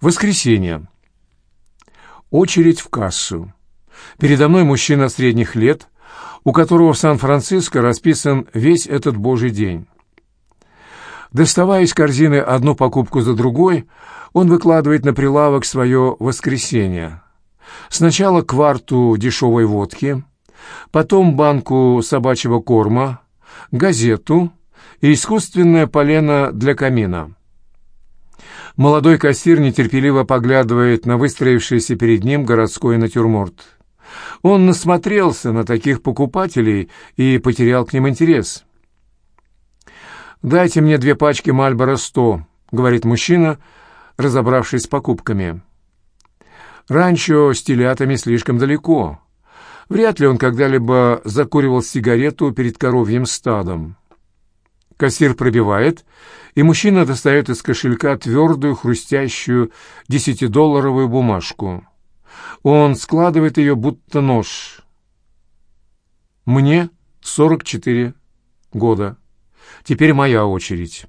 Воскресенье. Очередь в кассу. Передо мной мужчина средних лет, у которого в Сан-Франциско расписан весь этот божий день. Доставая из корзины одну покупку за другой, он выкладывает на прилавок свое воскресенье. Сначала кварту дешевой водки, потом банку собачьего корма, газету и искусственное полено для камина. Молодой кассир нетерпеливо поглядывает на выстроившийся перед ним городской натюрморт. Он насмотрелся на таких покупателей и потерял к ним интерес. «Дайте мне две пачки Мальборо 100», — говорит мужчина, разобравшись с покупками. «Ранчо с телятами слишком далеко. Вряд ли он когда-либо закуривал сигарету перед коровьим стадом». Кассир пробивает, и мужчина достает из кошелька твердую, хрустящую десятидолларовую бумажку. Он складывает ее, будто нож. «Мне сорок четыре года. Теперь моя очередь».